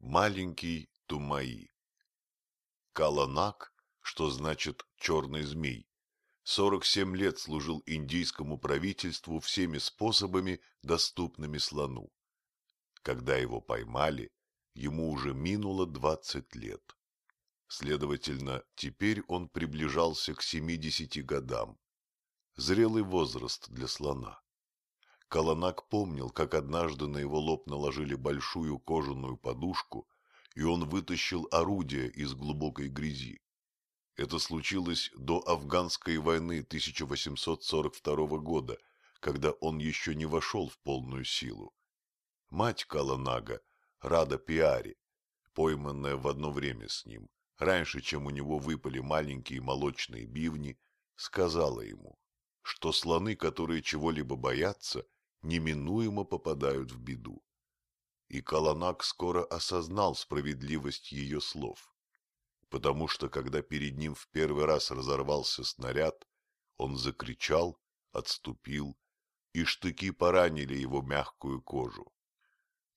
Маленький Тумаи. Каланак, что значит «черный змей», 47 лет служил индийскому правительству всеми способами, доступными слону. Когда его поймали, ему уже минуло 20 лет. Следовательно, теперь он приближался к 70 годам. Зрелый возраст для слона. Каланак помнил, как однажды на его лоб наложили большую кожаную подушку, и он вытащил орудие из глубокой грязи. Это случилось до афганской войны 1842 года, когда он еще не вошел в полную силу. Мать Каланага, Рада Пиари, пойманная в одно время с ним, раньше, чем у него выпали маленькие молочные бивни, сказала ему, что слоны, которые чего-либо боятся, неминуемо попадают в беду. И Каланак скоро осознал справедливость ее слов, потому что, когда перед ним в первый раз разорвался снаряд, он закричал, отступил, и штыки поранили его мягкую кожу.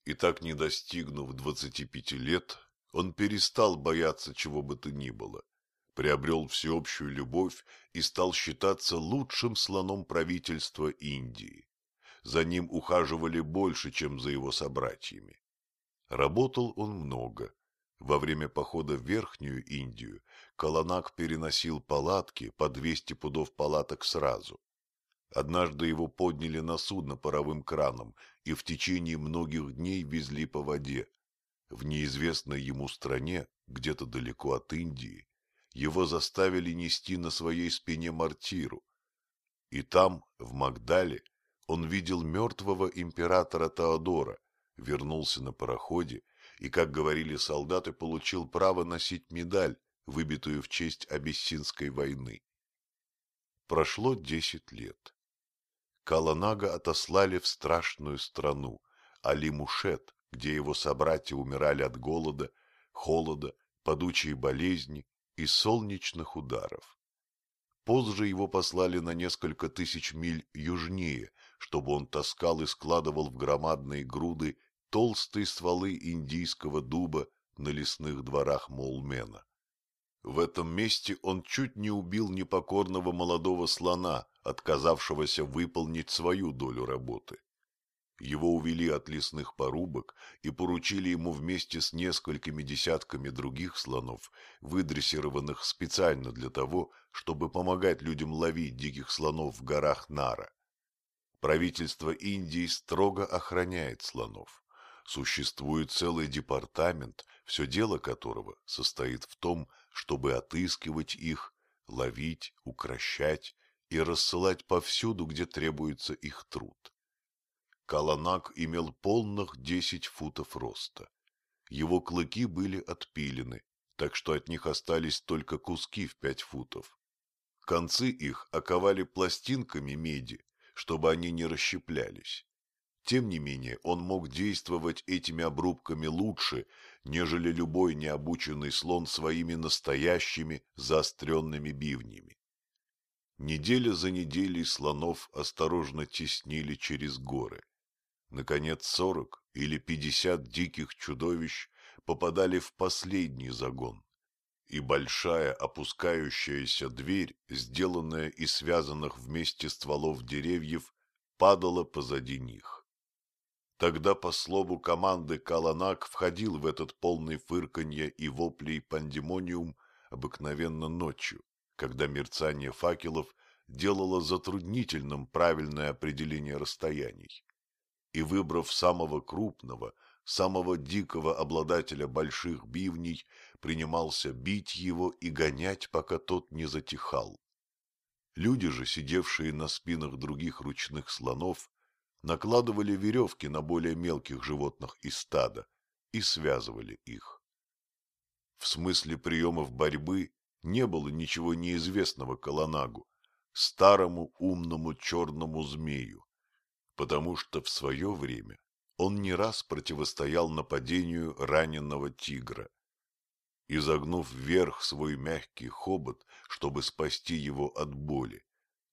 И так не достигнув двадцати пяти лет, он перестал бояться чего бы то ни было, приобрел всеобщую любовь и стал считаться лучшим слоном правительства Индии за ним ухаживали больше, чем за его собратьями. Работал он много. Во время похода в Верхнюю Индию Каланак переносил палатки по 200 пудов палаток сразу. Однажды его подняли на судно паровым краном и в течение многих дней везли по воде. В неизвестной ему стране, где-то далеко от Индии, его заставили нести на своей спине мортиру. И там, в Магдале, он видел мертвого императора Теодора, вернулся на пароходе и, как говорили солдаты, получил право носить медаль, выбитую в честь Абиссинской войны. Прошло десять лет. Каланага отослали в страшную страну, Алимушет, где его собратья умирали от голода, холода, падучей болезни и солнечных ударов. Позже его послали на несколько тысяч миль южнее, чтобы он таскал и складывал в громадные груды толстые стволы индийского дуба на лесных дворах Молмена. В этом месте он чуть не убил непокорного молодого слона, отказавшегося выполнить свою долю работы. Его увели от лесных порубок и поручили ему вместе с несколькими десятками других слонов, выдрессированных специально для того, чтобы помогать людям ловить диких слонов в горах Нара. Правительство Индии строго охраняет слонов. Существует целый департамент, все дело которого состоит в том, чтобы отыскивать их, ловить, укращать и рассылать повсюду, где требуется их труд. Каланак имел полных десять футов роста. Его клыки были отпилены, так что от них остались только куски в пять футов. Концы их оковали пластинками меди, чтобы они не расщеплялись. Тем не менее, он мог действовать этими обрубками лучше, нежели любой необученный слон своими настоящими заостренными бивнями. Неделя за неделей слонов осторожно теснили через горы. Наконец, сорок или пятьдесят диких чудовищ попадали в последний загон, и большая опускающаяся дверь, сделанная из связанных вместе стволов деревьев, падала позади них. Тогда по слову команды Каланак входил в этот полный фырканья и воплей пандемониум обыкновенно ночью, когда мерцание факелов делало затруднительным правильное определение расстояний. И выбрав самого крупного, самого дикого обладателя больших бивней, принимался бить его и гонять, пока тот не затихал. Люди же, сидевшие на спинах других ручных слонов, накладывали веревки на более мелких животных из стада и связывали их. В смысле приемов борьбы не было ничего неизвестного Каланагу, старому умному черному змею, потому что в свое время он не раз противостоял нападению раненого тигра. Изогнув вверх свой мягкий хобот, чтобы спасти его от боли,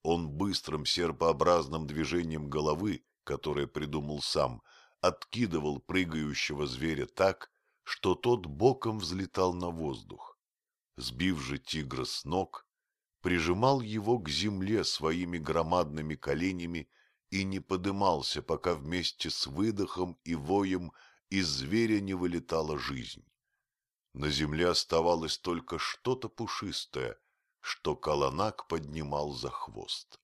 он быстрым серпообразным движением головы, которое придумал сам, откидывал прыгающего зверя так, что тот боком взлетал на воздух. Сбив же тигра с ног, прижимал его к земле своими громадными коленями и не подымался, пока вместе с выдохом и воем из зверя не вылетала жизнь. На земле оставалось только что-то пушистое, что Каланак поднимал за хвост.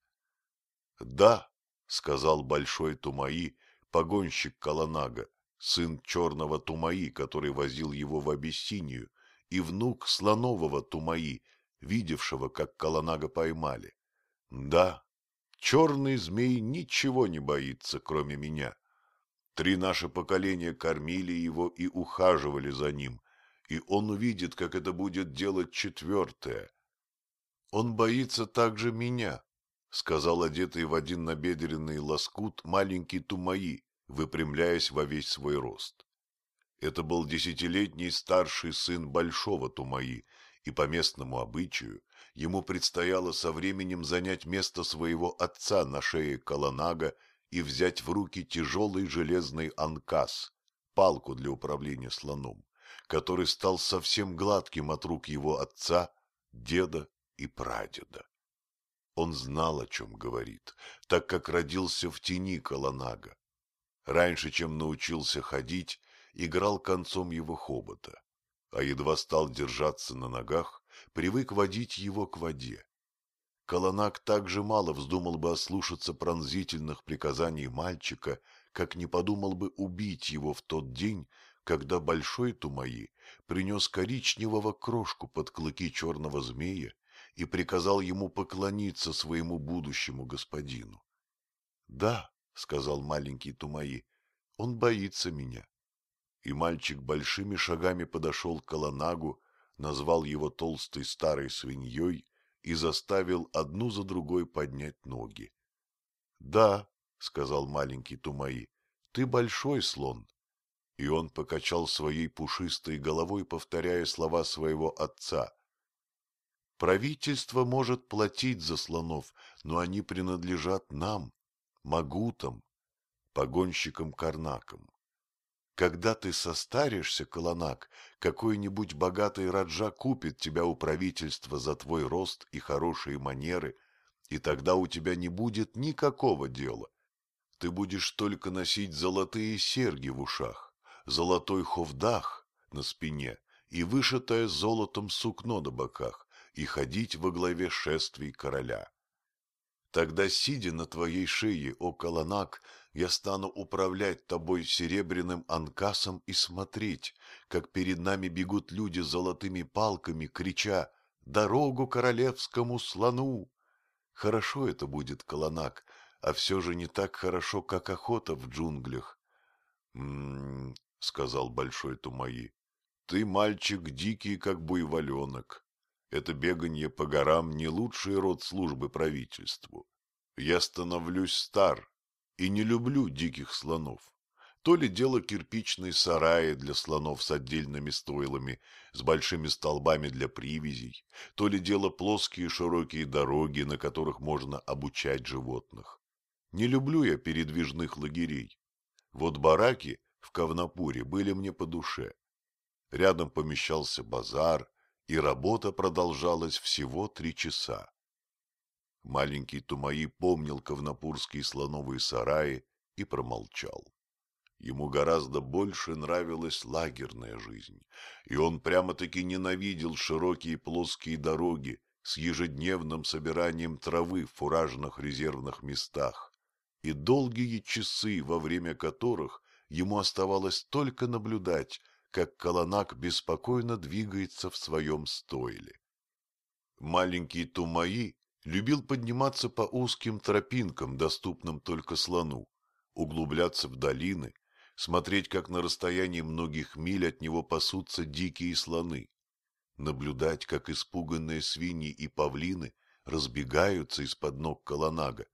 — Да, — сказал большой Тумаи, погонщик Каланага, сын черного Тумаи, который возил его в Абиссинию, и внук слонового Тумаи, видевшего, как Каланага поймали. Да, черный змей ничего не боится, кроме меня. Три наши поколения кормили его и ухаживали за ним, и он увидит, как это будет делать четвертое. Он боится также меня, — сказал одетый в один набедренный лоскут маленький Тумаи, выпрямляясь во весь свой рост. Это был десятилетний старший сын большого Тумаи, и по местному обычаю ему предстояло со временем занять место своего отца на шее Каланага и взять в руки тяжелый железный анкас, палку для управления слоном, который стал совсем гладким от рук его отца, деда и прадеда. Он знал, о чем говорит, так как родился в тени Каланага. Раньше, чем научился ходить, играл концом его хобота, а едва стал держаться на ногах, привык водить его к воде. Каланак также мало вздумал бы ослушаться пронзительных приказаний мальчика, как не подумал бы убить его в тот день, когда большой Тумаи принес коричневого крошку под клыки черного змея и приказал ему поклониться своему будущему господину. — Да, — сказал маленький Тумаи, — он боится меня. И мальчик большими шагами подошел к Каланагу, назвал его толстой старой свиньей и заставил одну за другой поднять ноги. — Да, — сказал маленький Тумаи, — ты большой слон. И он покачал своей пушистой головой, повторяя слова своего отца. Правительство может платить за слонов, но они принадлежат нам, магутам, погонщикам-карнакам. Когда ты состаришься, Каланак, какой-нибудь богатый раджа купит тебя у правительства за твой рост и хорошие манеры, и тогда у тебя не будет никакого дела. Ты будешь только носить золотые серьги в ушах, золотой ховдах на спине и вышитое золотом сукно на боках, и ходить во главе шествий короля. Тогда, сидя на твоей шее, о Каланак, я стану управлять тобой серебряным анкасом и смотреть, как перед нами бегут люди золотыми палками, крича «Дорогу королевскому слону!» Хорошо это будет, Каланак, а все же не так хорошо, как охота в джунглях. «М-м-м», сказал Большой Тумаи, — «ты мальчик дикий, как буйволенок. Это беганье по горам не лучший род службы правительству. Я становлюсь стар и не люблю диких слонов. То ли дело кирпичные сараи для слонов с отдельными стойлами, с большими столбами для привязей, то ли дело плоские широкие дороги, на которых можно обучать животных. Не люблю я передвижных лагерей. Вот бараки в Кавнапуре были мне по душе. Рядом помещался базар, и работа продолжалась всего три часа. Маленький Тумаи помнил ковнопурские слоновые сараи и промолчал. Ему гораздо больше нравилась лагерная жизнь, и он прямо-таки ненавидел широкие плоские дороги с ежедневным собиранием травы в фуражных резервных местах и долгие часы, во время которых ему оставалось только наблюдать, как Каланак беспокойно двигается в своем стойле. Маленький Тумаи любил подниматься по узким тропинкам, доступным только слону, углубляться в долины, смотреть, как на расстоянии многих миль от него пасутся дикие слоны, наблюдать, как испуганные свиньи и павлины разбегаются из-под ног Каланага,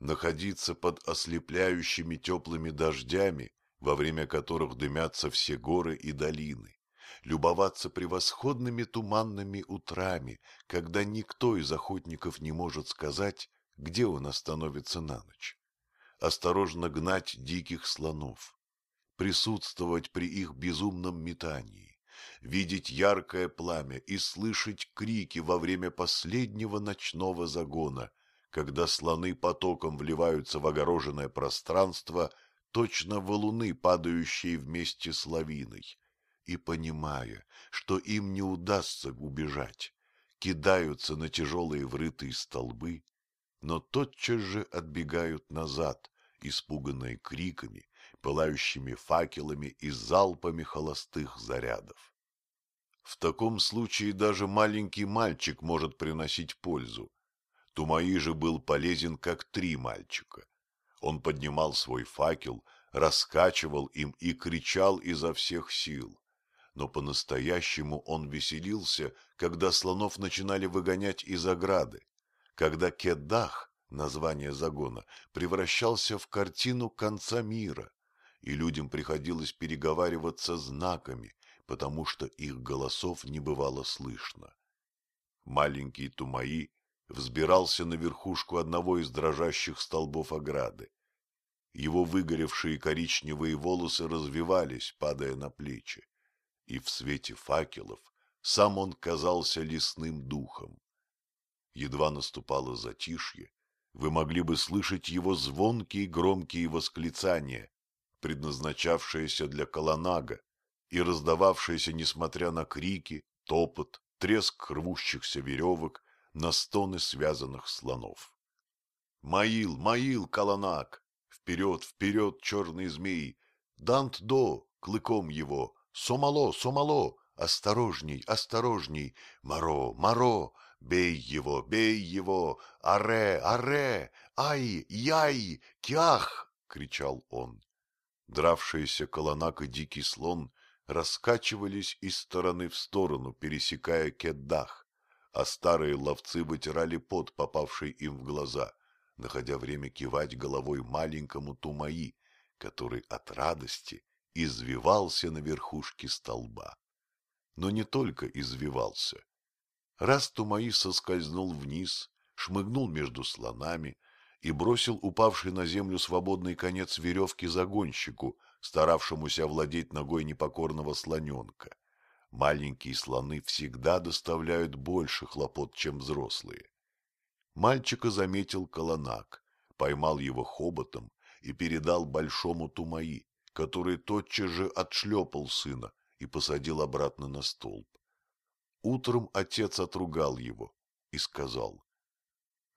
находиться под ослепляющими теплыми дождями, во время которых дымятся все горы и долины, любоваться превосходными туманными утрами, когда никто из охотников не может сказать, где он остановится на ночь, осторожно гнать диких слонов, присутствовать при их безумном метании, видеть яркое пламя и слышать крики во время последнего ночного загона, когда слоны потоком вливаются в огороженное пространство, точно валуны, падающие вместе с лавиной, и, понимая, что им не удастся убежать, кидаются на тяжелые врытые столбы, но тотчас же отбегают назад, испуганные криками, пылающими факелами и залпами холостых зарядов. В таком случае даже маленький мальчик может приносить пользу. Тумаи же был полезен, как три мальчика. Он поднимал свой факел, раскачивал им и кричал изо всех сил. Но по-настоящему он веселился, когда слонов начинали выгонять из ограды, когда Кедах, название загона, превращался в картину конца мира, и людям приходилось переговариваться знаками, потому что их голосов не бывало слышно. Маленький Тумаи взбирался на верхушку одного из дрожащих столбов ограды. Его выгоревшие коричневые волосы развивались, падая на плечи, и в свете факелов сам он казался лесным духом. Едва наступало затишье, вы могли бы слышать его звонкие громкие восклицания, предназначавшиеся для колонага и раздававшиеся, несмотря на крики, топот, треск рвущихся веревок, на стоны связанных слонов. «Маил, Маил, колонаг! Вперед, вперед, черный змей! Дант-до, клыком его! Сомало, Сомало! Осторожней, осторожней! Маро, Маро! Бей его, бей его! Аре, аре! Ай, яй, кях! — кричал он. Дравшиеся колонак и дикий слон раскачивались из стороны в сторону, пересекая кеддах, а старые ловцы вытирали пот, попавший им в глаза, находя время кивать головой маленькому Тумаи, который от радости извивался на верхушке столба. Но не только извивался. Раз Тумаи соскользнул вниз, шмыгнул между слонами и бросил упавший на землю свободный конец веревки загонщику, старавшемуся овладеть ногой непокорного слоненка. Маленькие слоны всегда доставляют больше хлопот, чем взрослые. Мальчика заметил колонак, поймал его хоботом и передал большому Тумаи, который тотчас же отшлепал сына и посадил обратно на столб. Утром отец отругал его и сказал,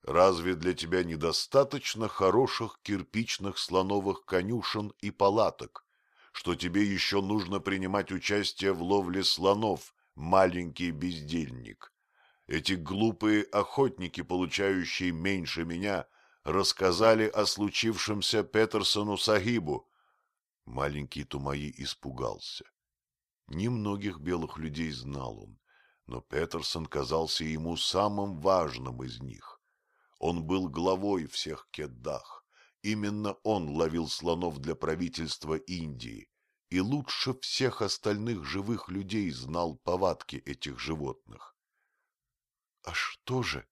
«Разве для тебя недостаточно хороших кирпичных слоновых конюшен и палаток, что тебе еще нужно принимать участие в ловле слонов, маленький бездельник? Эти глупые охотники, получающие меньше меня, рассказали о случившемся Петерсону Сагибу». Маленький Тумаи испугался. Немногих белых людей знал он но Петерсон казался ему самым важным из них. Он был главой всех кеддах. Именно он ловил слонов для правительства Индии и лучше всех остальных живых людей знал повадки этих животных. — А что же,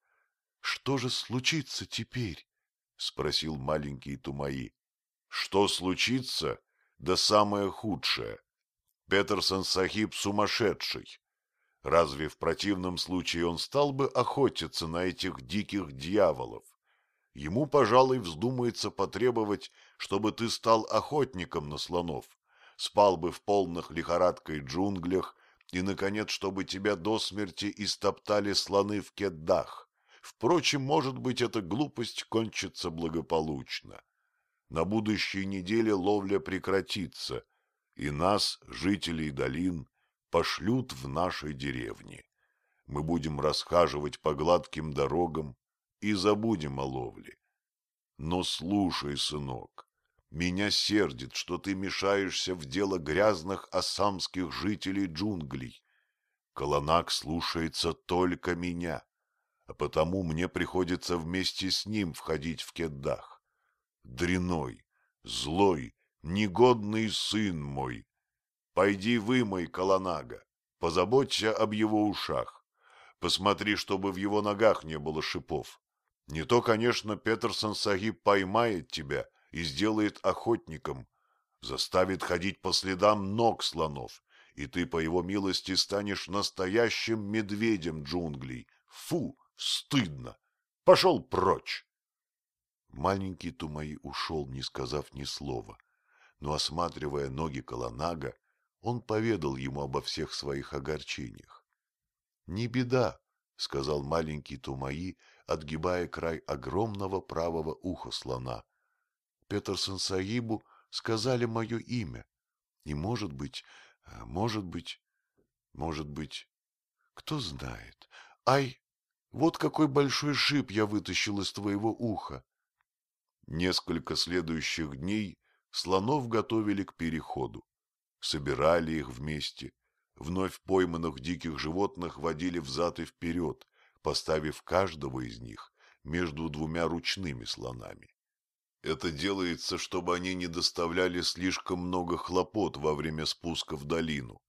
что же случится теперь? — спросил маленький Тумаи. — Что случится? Да самое худшее. Петерсон Сахиб сумасшедший. Разве в противном случае он стал бы охотиться на этих диких дьяволов? Ему, пожалуй, вздумается потребовать, чтобы ты стал охотником на слонов, спал бы в полных лихорадкой джунглях и, наконец, чтобы тебя до смерти истоптали слоны в кеддах. Впрочем, может быть, эта глупость кончится благополучно. На будущей неделе ловля прекратится, и нас, жителей долин, пошлют в наши деревни. Мы будем расхаживать по гладким дорогам и забудем о ловле. Но слушай, сынок, меня сердит, что ты мешаешься в дело грязных ассамских жителей джунглей. Колонак слушается только меня, а потому мне приходится вместе с ним входить в кеддах. Дряной, злой, негодный сын мой, Пойди вымой колонага, позаботься об его ушах. Посмотри, чтобы в его ногах не было шипов. Не то, конечно, Петерсон Сагиб поймает тебя и сделает охотником, заставит ходить по следам ног слонов, и ты, по его милости, станешь настоящим медведем джунглей. Фу, стыдно! Пошел прочь! Маленький Тумаи ушел, не сказав ни слова, но, осматривая ноги Каланага, он поведал ему обо всех своих огорчениях. — Не беда, — сказал маленький Тумаи, отгибая край огромного правого уха слона. — Петерсон Саибу сказали мое имя. И, может быть, может быть, может быть, кто знает. Ай, вот какой большой шип я вытащил из твоего уха. Несколько следующих дней слонов готовили к переходу. Собирали их вместе. Вновь пойманных диких животных водили взад и вперед, поставив каждого из них между двумя ручными слонами. Это делается, чтобы они не доставляли слишком много хлопот во время спуска в долину.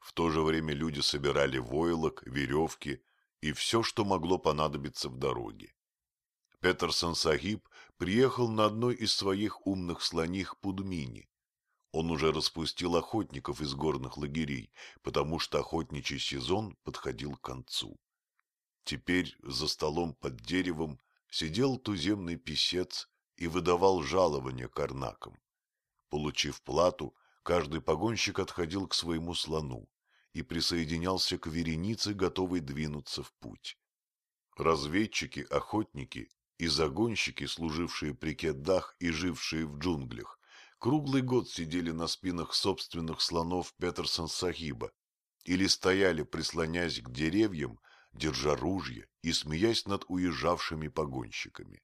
В то же время люди собирали войлок, веревки и все, что могло понадобиться в дороге. Петерсон Сахиб приехал на одной из своих умных слоних Пудмини. Он уже распустил охотников из горных лагерей, потому что охотничий сезон подходил к концу. Теперь за столом под деревом сидел туземный писец и выдавал жалования карнакам. Получив плату, каждый погонщик отходил к своему слону и присоединялся к веренице, готовой двинуться в путь. Разведчики, охотники и загонщики, служившие при кеддах и жившие в джунглях, круглый год сидели на спинах собственных слонов Петерсон-Сахиба или стояли, прислонясь к деревьям, держа ружья и смеясь над уезжавшими погонщиками.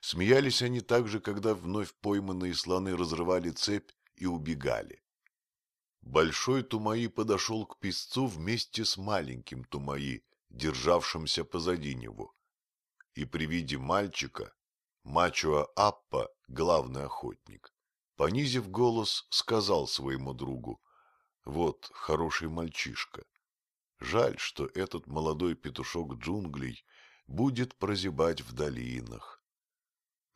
Смеялись они также, когда вновь пойманные слоны разрывали цепь и убегали. Большой Тумаи подошел к песцу вместе с маленьким Тумаи, державшимся позади него. И при виде мальчика Мачуа Аппа, главный охотник, понизив голос, сказал своему другу, «Вот хороший мальчишка. Жаль, что этот молодой петушок джунглей будет прозябать в долинах.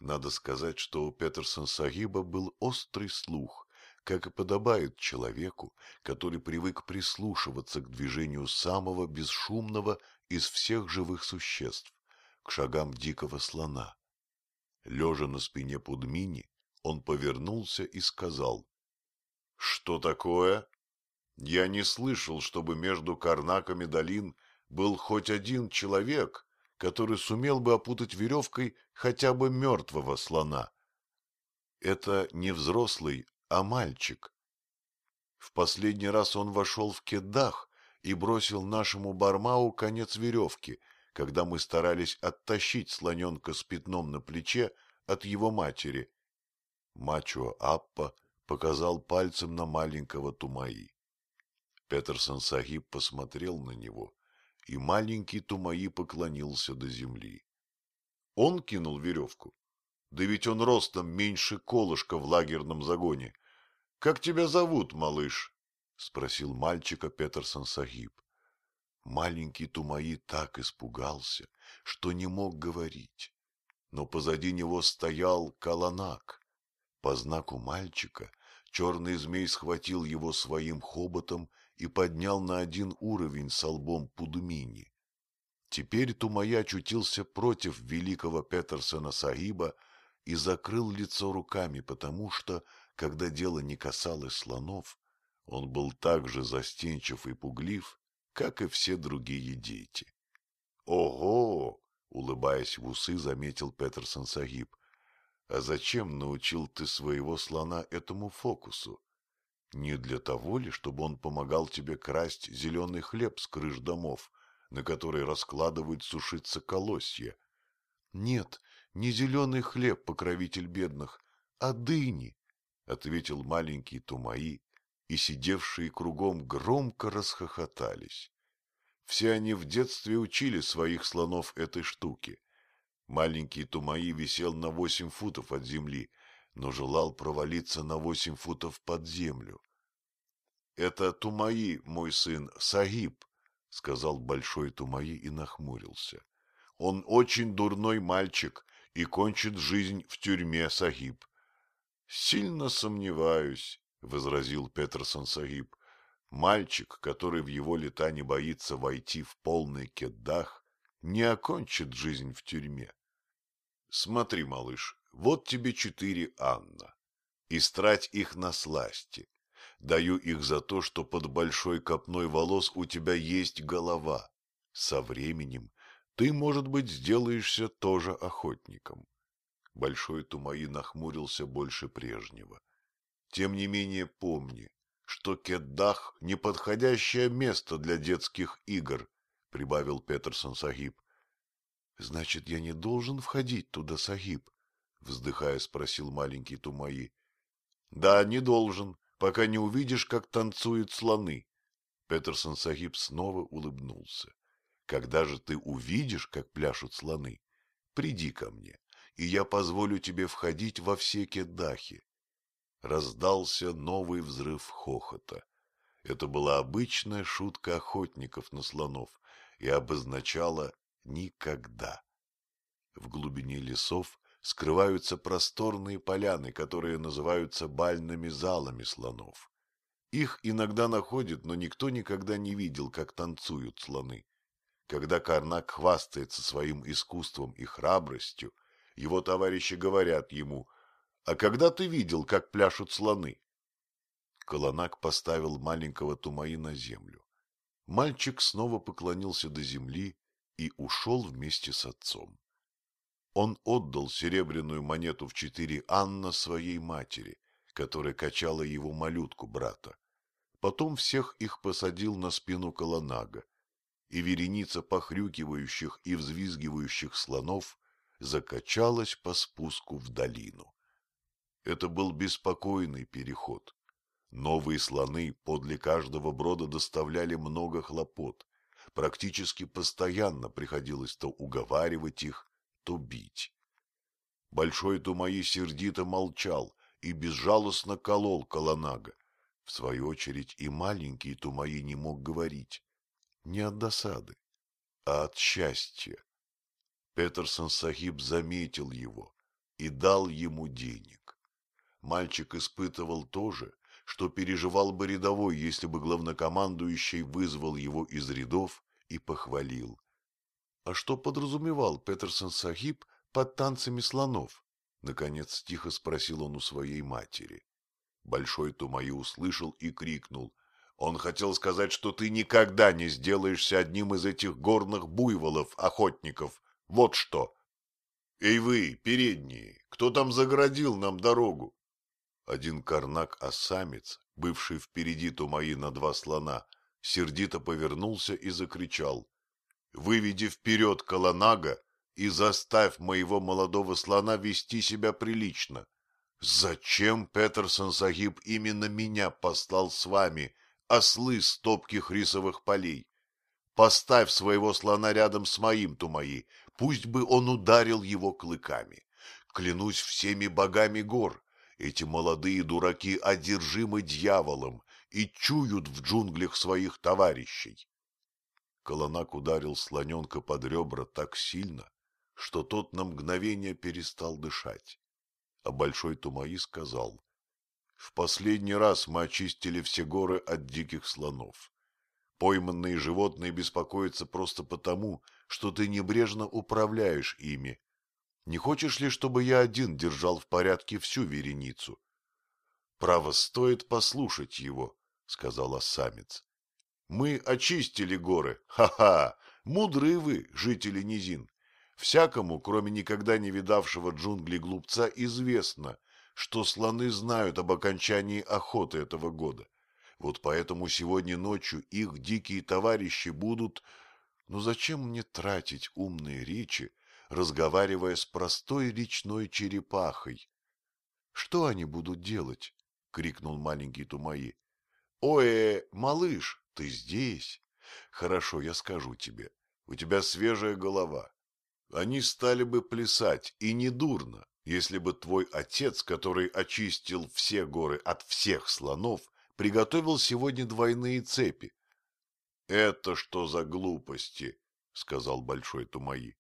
Надо сказать, что у Петерсон Сагиба был острый слух, как и подобает человеку, который привык прислушиваться к движению самого бесшумного из всех живых существ, к шагам дикого слона. Лежа на спине Пудмини, он повернулся и сказал, «Что такое? Я не слышал, чтобы между карнаками долин был хоть один человек, который сумел бы опутать веревкой хотя бы мертвого слона. Это не взрослый, а мальчик. В последний раз он вошел в кедах и бросил нашему бармау конец веревки, когда мы старались оттащить слоненка с пятном на плече от его матери. Мачо Аппа показал пальцем на маленького Тумаи. Петерсон Сахиб посмотрел на него и маленький Тумаи поклонился до земли. Он кинул веревку. Да ведь он ростом меньше колышка в лагерном загоне. — Как тебя зовут, малыш? — спросил мальчика Петерсон Сахиб. Маленький Тумаи так испугался, что не мог говорить. Но позади него стоял Каланак. По знаку мальчика черный змей схватил его своим хоботом и поднял на один уровень с лбом Пудумини. Теперь Тумая очутился против великого Петерсона Саиба и закрыл лицо руками, потому что, когда дело не касалось слонов, он был так же застенчив и пуглив, как и все другие дети. — Ого! — улыбаясь в усы, заметил Петерсон Сагиб. — А зачем научил ты своего слона этому фокусу? Не для того ли, чтобы он помогал тебе красть зеленый хлеб с крыш домов, на который раскладывают сушиться колосья? Нет, не зеленый хлеб, покровитель бедных, а дыни, — ответил маленький Тумаи, и сидевшие кругом громко расхохотались. Все они в детстве учили своих слонов этой штуке. Маленький Тумаи висел на восемь футов от земли, но желал провалиться на восемь футов под землю. — Это Тумаи, мой сын, Сагиб, — сказал большой Тумаи и нахмурился. — Он очень дурной мальчик и кончит жизнь в тюрьме, Сагиб. — Сильно сомневаюсь, — возразил Петерсон Сагиб. Мальчик, который в его лета не боится войти в полный кеддах, не окончит жизнь в тюрьме. Смотри, малыш, вот тебе четыре Анна. Истрать их на сласти. Даю их за то, что под большой копной волос у тебя есть голова. Со временем ты, может быть, сделаешься тоже охотником. Большой Тумаи нахмурился больше прежнего. Тем не менее помни, что Кеддах — неподходящее место для детских игр, — прибавил Петерсон Сагиб. — Значит, я не должен входить туда, Сагиб? — вздыхая спросил маленький Тумаи. — Да, не должен, пока не увидишь, как танцуют слоны. Петерсон Сагиб снова улыбнулся. — Когда же ты увидишь, как пляшут слоны, приди ко мне, и я позволю тебе входить во все кедахи раздался новый взрыв хохота. Это была обычная шутка охотников на слонов и обозначала «никогда». В глубине лесов скрываются просторные поляны, которые называются бальными залами слонов. Их иногда находят, но никто никогда не видел, как танцуют слоны. Когда Карнак хвастается своим искусством и храбростью, его товарищи говорят ему а когда ты видел, как пляшут слоны? Колонак поставил маленького Тумаи на землю. Мальчик снова поклонился до земли и ушел вместе с отцом. Он отдал серебряную монету в четыре Анна своей матери, которая качала его малютку брата. Потом всех их посадил на спину Колонага, и вереница похрюкивающих и взвизгивающих слонов закачалась по спуску в долину. Это был беспокойный переход. Новые слоны подле каждого брода доставляли много хлопот. Практически постоянно приходилось то уговаривать их, то бить. Большой Тумаи сердито молчал и безжалостно колол Каланага. В свою очередь и маленький Тумаи не мог говорить. Не от досады, а от счастья. Петерсон Сахиб заметил его и дал ему денег. Мальчик испытывал то же, что переживал бы рядовой, если бы главнокомандующий вызвал его из рядов и похвалил. А что подразумевал Петерсон Сахиб под танцами слонов? Наконец тихо спросил он у своей матери. Большой Тумаи услышал и крикнул. Он хотел сказать, что ты никогда не сделаешься одним из этих горных буйволов, охотников. Вот что. Эй вы, передние, кто там загородил нам дорогу? Один карнак-осамец, бывший впереди Тумаи на два слона, сердито повернулся и закричал. «Выведи вперед Каланага и заставь моего молодого слона вести себя прилично. Зачем Петерсон Сагиб именно меня послал с вами, ослы с топких рисовых полей? Поставь своего слона рядом с моим Тумаи, пусть бы он ударил его клыками. Клянусь всеми богами гор, эти молодые дураки одержимы дьяволом и чуют в джунглях своих товарищей. Колонак ударил слоненка под ребра так сильно, что тот на мгновение перестал дышать. А Большой Тумаи сказал, «В последний раз мы очистили все горы от диких слонов. Пойманные животные беспокоятся просто потому, что ты небрежно управляешь ими, не хочешь ли, чтобы я один держал в порядке всю вереницу? — Право, стоит послушать его, — сказал осамец. — Мы очистили горы. Ха-ха! Мудрые вы, жители низин. Всякому, кроме никогда не видавшего джунглей глупца, известно, что слоны знают об окончании охоты этого года. Вот поэтому сегодня ночью их дикие товарищи будут... Но зачем мне тратить умные речи, разговаривая с простой речной черепахой. — Что они будут делать? — крикнул маленький Тумаи. — Ой, малыш, ты здесь? Хорошо, я скажу тебе. У тебя свежая голова. Они стали бы плясать, и недурно, если бы твой отец, который очистил все горы от всех слонов, приготовил сегодня двойные цепи. — Это что за глупости? — сказал Большой Тумаи.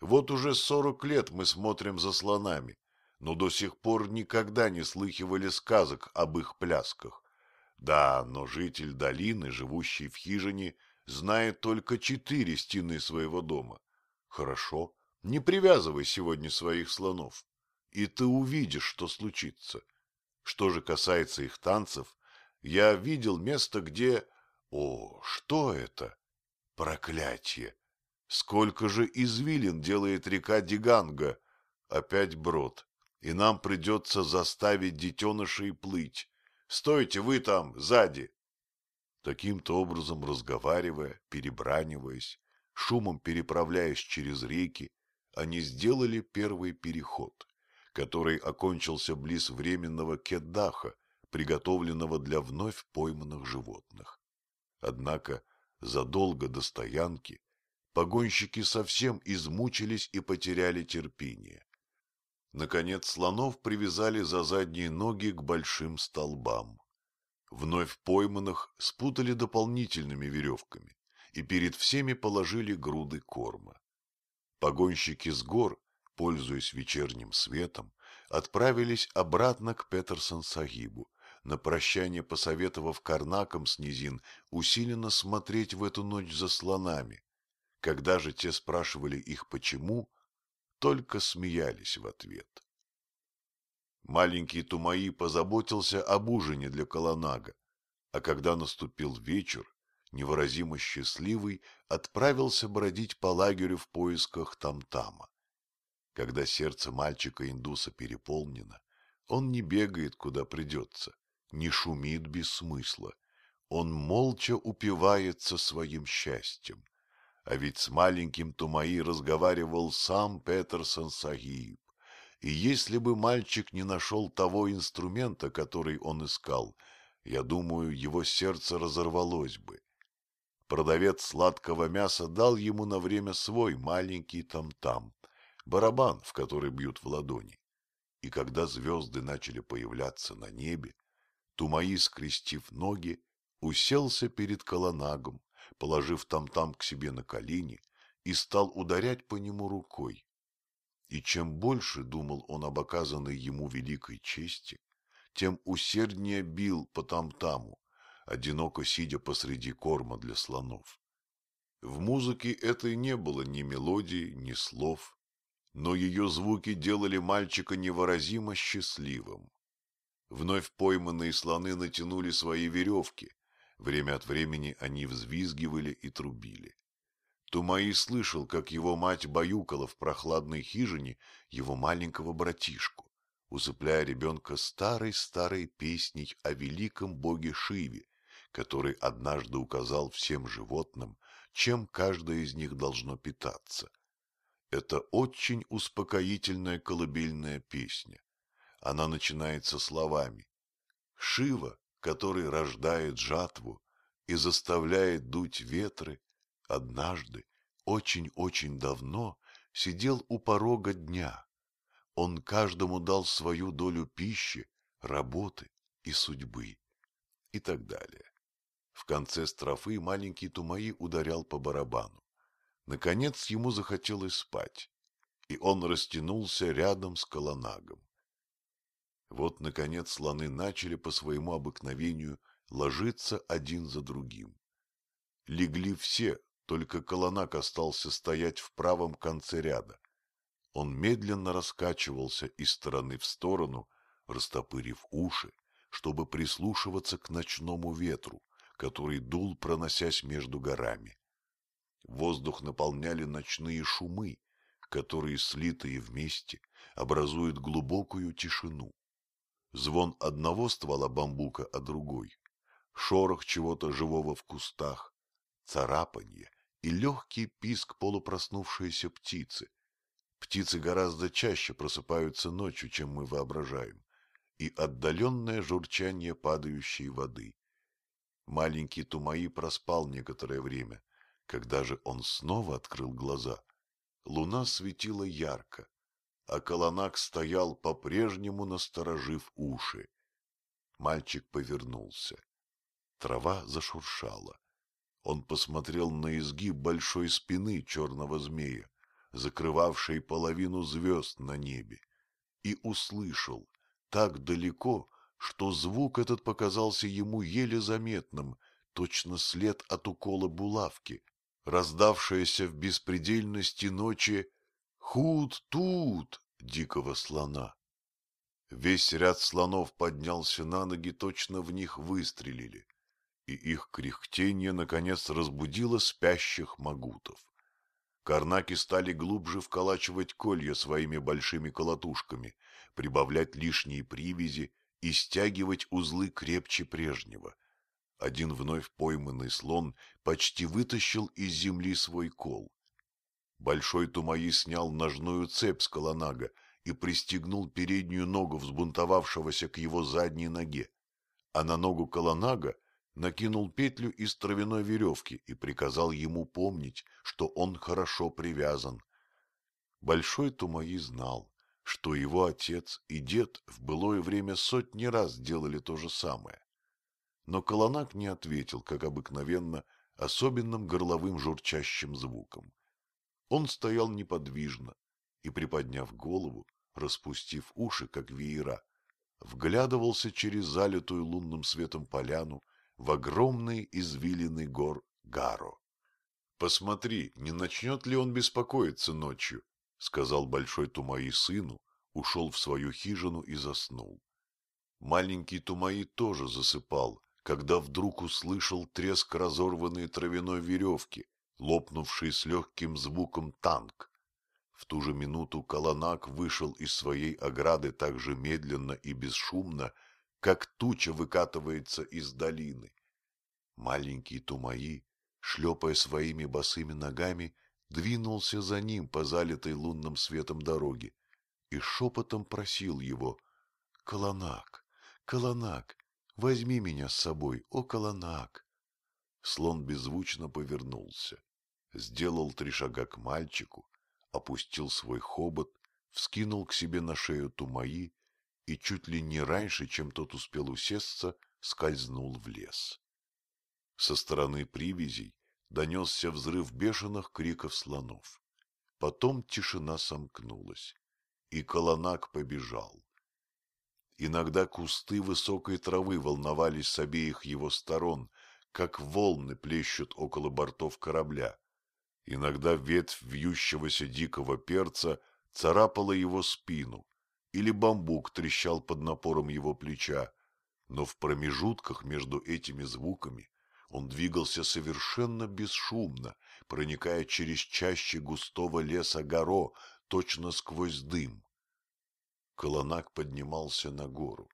Вот уже сорок лет мы смотрим за слонами, но до сих пор никогда не слыхивали сказок об их плясках. Да, но житель долины, живущий в хижине, знает только четыре стены своего дома. Хорошо, не привязывай сегодня своих слонов, и ты увидишь, что случится. Что же касается их танцев, я видел место, где... О, что это? Проклятие! Сколько же извилин делает река Диганга! Опять брод, и нам придется заставить детенышей плыть. Стойте вы там, сзади! Таким-то образом разговаривая, перебраниваясь, шумом переправляясь через реки, они сделали первый переход, который окончился близ временного Кеддаха, приготовленного для вновь пойманных животных. Однако задолго до стоянки погонщики совсем измучились и потеряли терпение. Наконец слонов привязали за задние ноги к большим столбам. Вновь пойманных спутали дополнительными веревками и перед всеми положили груды корма. Погонщики с гор, пользуясь вечерним светом, отправились обратно к Петерсон-Сагибу, на прощание посоветовав карнакам с низин усиленно смотреть в эту ночь за слонами. Когда же те спрашивали их почему, только смеялись в ответ. Маленький Тумаи позаботился об ужине для Колонага, а когда наступил вечер, невыразимо счастливый, отправился бродить по лагерю в поисках Тамтама. Когда сердце мальчика-индуса переполнено, он не бегает, куда придется, не шумит без смысла. Он молча упивается своим счастьем. А ведь с маленьким Тумаи разговаривал сам Петерсон Сагиб. И если бы мальчик не нашел того инструмента, который он искал, я думаю, его сердце разорвалось бы. Продавец сладкого мяса дал ему на время свой маленький там-там, барабан, в который бьют в ладони. И когда звезды начали появляться на небе, Тумаи, скрестив ноги, уселся перед колонагом, положив там-там к себе на колени, и стал ударять по нему рукой. И чем больше думал он об оказанной ему великой чести, тем усерднее бил по там-таму, одиноко сидя посреди корма для слонов. В музыке этой не было ни мелодии, ни слов, но ее звуки делали мальчика невыразимо счастливым. Вновь пойманные слоны натянули свои веревки. Время от времени они взвизгивали и трубили. Тумаи слышал, как его мать баюкала в прохладной хижине его маленького братишку, усыпляя ребенка старой-старой песней о великом боге Шиве, который однажды указал всем животным, чем каждое из них должно питаться. Это очень успокоительная колыбельная песня. Она начинается словами «Шива, который рождает жатву и заставляет дуть ветры, однажды, очень-очень давно, сидел у порога дня. Он каждому дал свою долю пищи, работы и судьбы» и так далее. В конце строфы маленький Тумаи ударял по барабану. Наконец ему захотелось спать, и он растянулся рядом с колонагом. Вот, наконец, слоны начали по своему обыкновению ложиться один за другим. Легли все, только колонак остался стоять в правом конце ряда. Он медленно раскачивался из стороны в сторону, растопырив уши, чтобы прислушиваться к ночному ветру, который дул, проносясь между горами. Воздух наполняли ночные шумы, которые, слитые вместе, образуют глубокую тишину звон одного ствола бамбука о другой, шорох чего-то живого в кустах, царапанье и легкий писк полупроснувшейся птицы. Птицы гораздо чаще просыпаются ночью, чем мы воображаем, и отдаленное журчание падающей воды. Маленький Тумаи проспал некоторое время. Когда же он снова открыл глаза, луна светила ярко, а Колонак стоял по-прежнему, насторожив уши. Мальчик повернулся. Трава зашуршала. Он посмотрел на изгиб большой спины черного змея, закрывавшей половину звезд на небе. и услышал, так далеко, что звук этот показался ему еле заметным, точно след от укола булавки, раздавшаяся в беспредельности ночи «Худ-тут!» дикого слона. Весь ряд слонов поднялся на ноги, точно в них выстрелили, и их кряхтение, наконец, разбудило спящих магутов. Карнаки стали глубже вколачивать колья своими большими колотушками, прибавлять лишние привязи и стягивать узлы крепче прежнего. Один вновь пойманный слон почти вытащил из земли свой кол. Большой Тумаи снял ножную цепь с колонага и пристегнул переднюю ногу взбунтовавшегося к его задней ноге, а на ногу колонага накинул петлю из травяной веревки и приказал ему помнить, что он хорошо привязан. Большой Тумаи знал, что его отец и дед в былое время сотни раз делали то же самое. Но Колонак не ответил, как обыкновенно, особенным горловым журчащим звуком. Он стоял неподвижно и, приподняв голову, распустив уши, как веера, вглядывался через залитую лунным светом поляну в огромные извилины гор Гаро. — Посмотри, не начнет ли он беспокоиться ночью, — сказал Большой Тумаи сыну, ушел в свою хижину и заснул. Маленький Тумаи тоже засыпал, когда вдруг услышал треск разорванной травяной веревки, лопнувший с легким звуком танк. В ту же минуту Каланак вышел из своей ограды так же медленно и бесшумно, как туча выкатывается из долины. Маленький Тумаи, шлепая своими босыми ногами, двинулся за ним по залитой лунным светом дороге и шепотом просил его «Колонак, Колонак, возьми меня с собой, о Колонак!» Слон беззвучно повернулся, сделал три шага к мальчику, опустил свой хобот, вскинул к себе на шею Тумаи и чуть ли не раньше, чем тот успел усесться, скользнул в лес. Со стороны привязей донесся взрыв бешеных криков слонов. Потом тишина сомкнулась, и колонак побежал. Иногда кусты высокой травы волновались с обеих его сторон, как волны плещут около бортов корабля. Иногда ветвь вьющегося дикого перца царапала его спину, или бамбук трещал под напором его плеча, но в промежутках между этими звуками он двигался совершенно бесшумно, проникая через чаще густого леса горо, точно сквозь дым. Колонак поднимался на гору,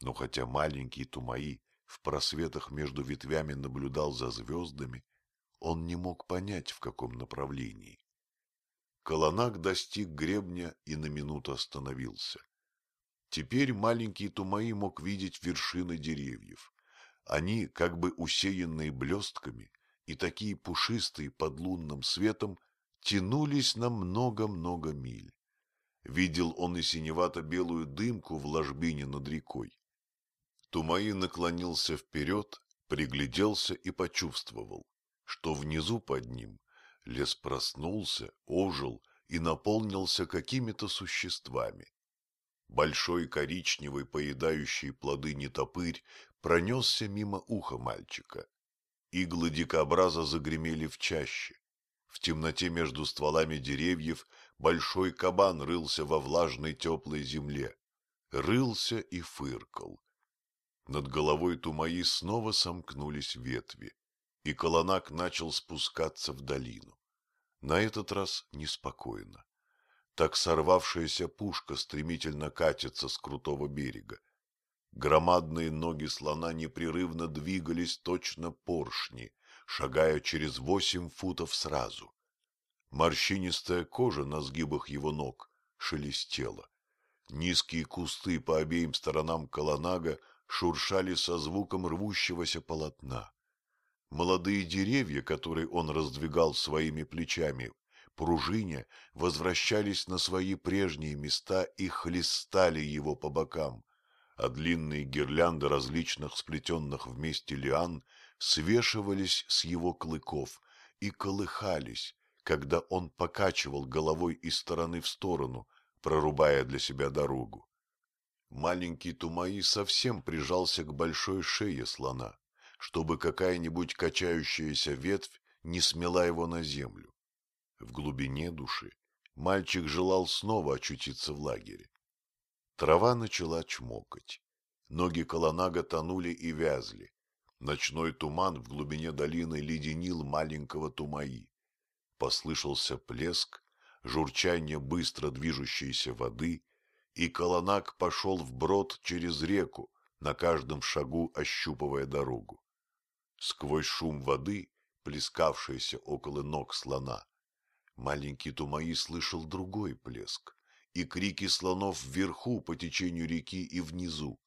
но хотя маленький Тумаи в просветах между ветвями наблюдал за звездами, он не мог понять, в каком направлении. Колонак достиг гребня и на минуту остановился. Теперь маленький Тумаи мог видеть вершины деревьев. Они, как бы усеянные блестками и такие пушистые под лунным светом, тянулись на много-много миль. Видел он и синевато-белую дымку в ложбине над рекой. Тумаи наклонился вперед, пригляделся и почувствовал, что внизу под ним лес проснулся, ожил и наполнился какими-то существами. Большой коричневый, поедающий плоды нетопырь, пронесся мимо уха мальчика. Иглы дикобраза загремели в чаще. В темноте между стволами деревьев большой кабан рылся во влажной теплой земле. Рылся и фыркал. Над головой Тумаи снова сомкнулись ветви, и колонак начал спускаться в долину. На этот раз неспокойно. Так сорвавшаяся пушка стремительно катится с крутого берега. Громадные ноги слона непрерывно двигались точно поршни, шагая через восемь футов сразу. Морщинистая кожа на сгибах его ног шелестела. Низкие кусты по обеим сторонам колонага шуршали со звуком рвущегося полотна. Молодые деревья, которые он раздвигал своими плечами, пружине, возвращались на свои прежние места и хлестали его по бокам, а длинные гирлянды различных сплетенных вместе лиан свешивались с его клыков и колыхались, когда он покачивал головой из стороны в сторону, прорубая для себя дорогу. Маленький Тумаи совсем прижался к большой шее слона, чтобы какая-нибудь качающаяся ветвь не смела его на землю. В глубине души мальчик желал снова очутиться в лагере. Трава начала чмокать. Ноги Колонага тонули и вязли. Ночной туман в глубине долины леденил маленького Тумаи. Послышался плеск, журчание быстро движущейся воды — и Колонак пошел вброд через реку, на каждом шагу ощупывая дорогу. Сквозь шум воды, плескавшейся около ног слона, маленький Тумаи слышал другой плеск и крики слонов вверху по течению реки и внизу.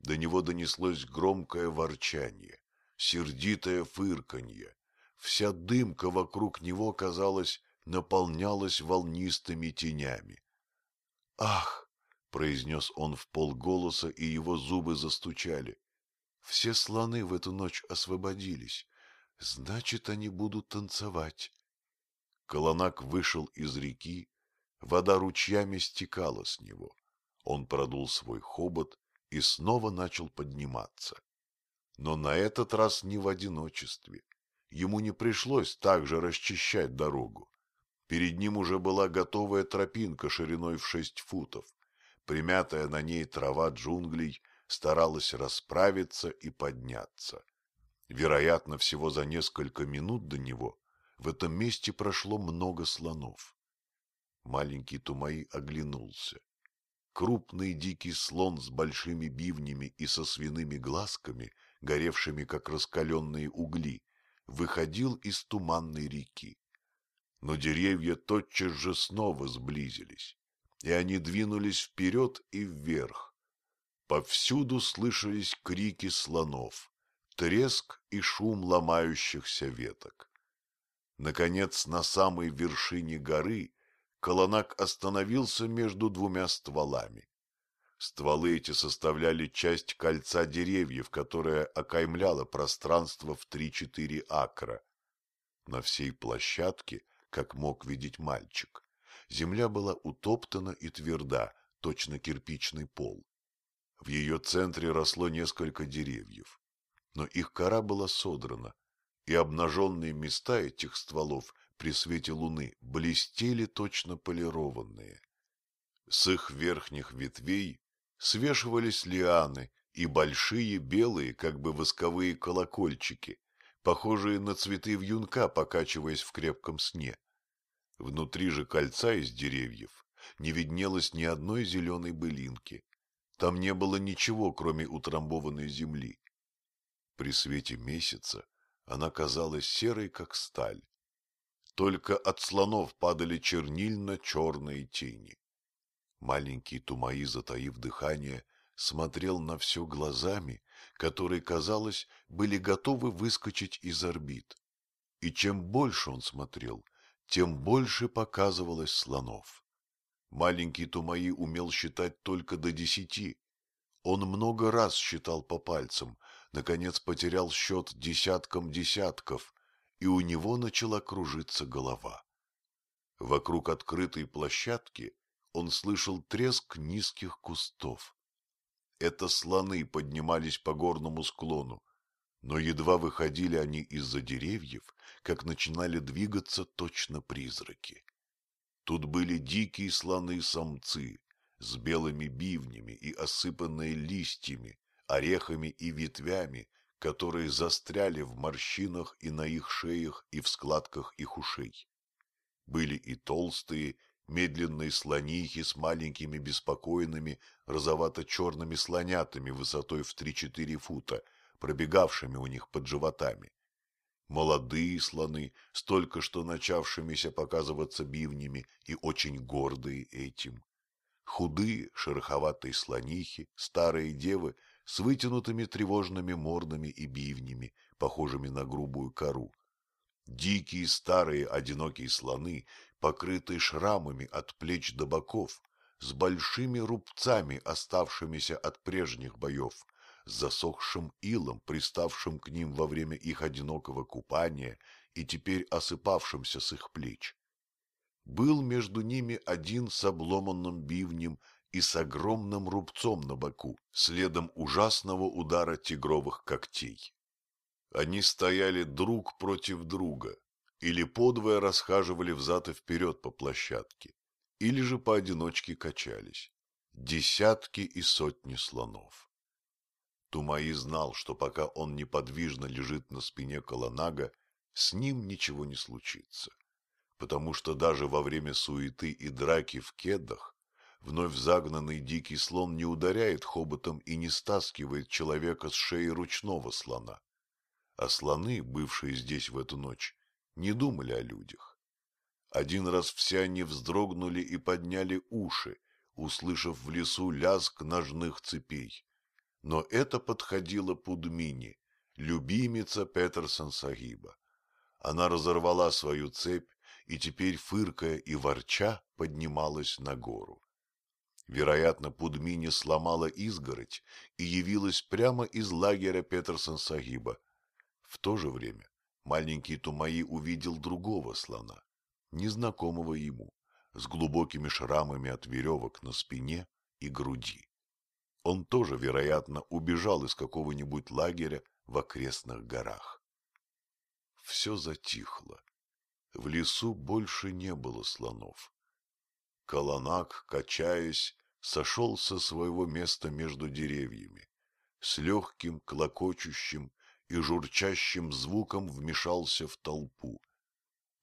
До него донеслось громкое ворчание, сердитое фырканье. Вся дымка вокруг него, казалось, наполнялась волнистыми тенями. «Ах!» произнес он в полголоса, и его зубы застучали. Все слоны в эту ночь освободились. Значит, они будут танцевать. Колонак вышел из реки, вода ручьями стекала с него. Он продул свой хобот и снова начал подниматься. Но на этот раз не в одиночестве. Ему не пришлось также расчищать дорогу. Перед ним уже была готовая тропинка шириной в шесть футов. Примятая на ней трава джунглей старалась расправиться и подняться. Вероятно, всего за несколько минут до него в этом месте прошло много слонов. Маленький Тумаи оглянулся. Крупный дикий слон с большими бивнями и со свиными глазками, горевшими как раскаленные угли, выходил из туманной реки. Но деревья тотчас же снова сблизились и они двинулись вперед и вверх. Повсюду слышались крики слонов, треск и шум ломающихся веток. Наконец, на самой вершине горы Колонак остановился между двумя стволами. Стволы эти составляли часть кольца деревьев, которое окаймляло пространство в три-четыре акра. На всей площадке, как мог видеть мальчик, Земля была утоптана и тверда, точно кирпичный пол. В ее центре росло несколько деревьев, но их кора была содрана, и обнаженные места этих стволов при свете луны блестели точно полированные. С их верхних ветвей свешивались лианы и большие белые, как бы восковые колокольчики, похожие на цветы вьюнка, покачиваясь в крепком сне. Внутри же кольца из деревьев не виднелось ни одной зеленой былинки. Там не было ничего, кроме утрамбованной земли. При свете месяца она казалась серой, как сталь. Только от слонов падали чернильно-черные тени. Маленький Тумаи, затаив дыхание, смотрел на все глазами, которые, казалось, были готовы выскочить из орбит. И чем больше он смотрел, тем больше показывалось слонов. Маленький Тумаи умел считать только до десяти. Он много раз считал по пальцам, наконец потерял счет десяткам десятков, и у него начала кружиться голова. Вокруг открытой площадки он слышал треск низких кустов. Это слоны поднимались по горному склону, но едва выходили они из-за деревьев, как начинали двигаться точно призраки. Тут были дикие слоны-самцы с белыми бивнями и осыпанные листьями, орехами и ветвями, которые застряли в морщинах и на их шеях и в складках их ушей. Были и толстые, медленные слонихи с маленькими беспокойными розовато-черными слонятами высотой в три-четыре фута, пробегавшими у них под животами молодые слоны, столько что начавшимися показываться бивнями и очень гордые этим. Худые, шероховатые слонихи, старые девы с вытянутыми тревожными мордами и бивнями, похожими на грубую кору. Дикие старые одинокие слоны, покрытые шрамами от плеч до боков, с большими рубцами, оставшимися от прежних боев, засохшим илом, приставшим к ним во время их одинокого купания и теперь осыпавшимся с их плеч. был между ними один с обломанным бивнем и с огромным рубцом на боку, следом ужасного удара тигровых когтей. Они стояли друг против друга, или подвое расхаживали взад и вперед по площадке, или же поодиночке качались. Десятки и сотни слонов. Тумаи знал, что пока он неподвижно лежит на спине Колонага, с ним ничего не случится, потому что даже во время суеты и драки в кедах Вновь загнанный дикий слон не ударяет хоботом и не стаскивает человека с шеи ручного слона. А слоны, бывшие здесь в эту ночь, не думали о людях. Один раз все они вздрогнули и подняли уши, услышав в лесу лязг ножных цепей. Но это подходило Пудмини, любимица Петерсон Сагиба. Она разорвала свою цепь и теперь, фыркая и ворча, поднималась на гору. Вероятно, Пудмини сломала изгородь и явилась прямо из лагеря Петерсон-Сагиба. В то же время маленький Тумаи увидел другого слона, незнакомого ему, с глубокими шрамами от веревок на спине и груди. Он тоже, вероятно, убежал из какого-нибудь лагеря в окрестных горах. Все затихло. В лесу больше не было слонов. Колонак, качаясь, сошел со своего места между деревьями. С легким, клокочущим и журчащим звуком вмешался в толпу.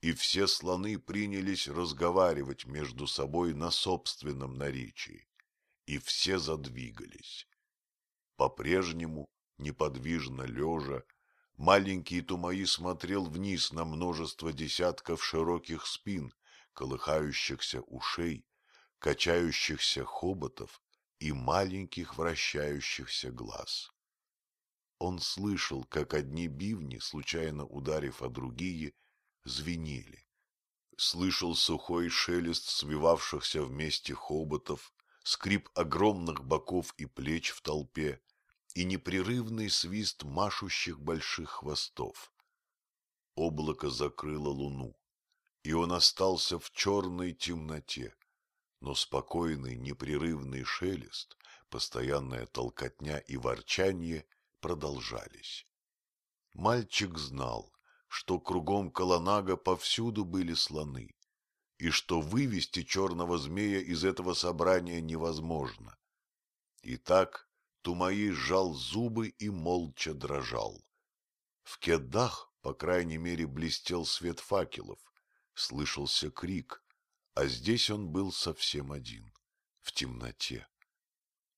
И все слоны принялись разговаривать между собой на собственном наречии. И все задвигались. По-прежнему, неподвижно лежа, маленький Тумаи смотрел вниз на множество десятков широких спин, колыхающихся ушей, качающихся хоботов и маленьких вращающихся глаз. Он слышал, как одни бивни, случайно ударив о другие, звенели. Слышал сухой шелест свивавшихся вместе хоботов, скрип огромных боков и плеч в толпе и непрерывный свист машущих больших хвостов. Облако закрыло луну и он остался в черной темноте. Но спокойный непрерывный шелест, постоянная толкотня и ворчание продолжались. Мальчик знал, что кругом Колонага повсюду были слоны, и что вывести черного змея из этого собрания невозможно. Итак, Тумаи сжал зубы и молча дрожал. В кедах, по крайней мере, блестел свет факелов, слышался крик, а здесь он был совсем один, в темноте.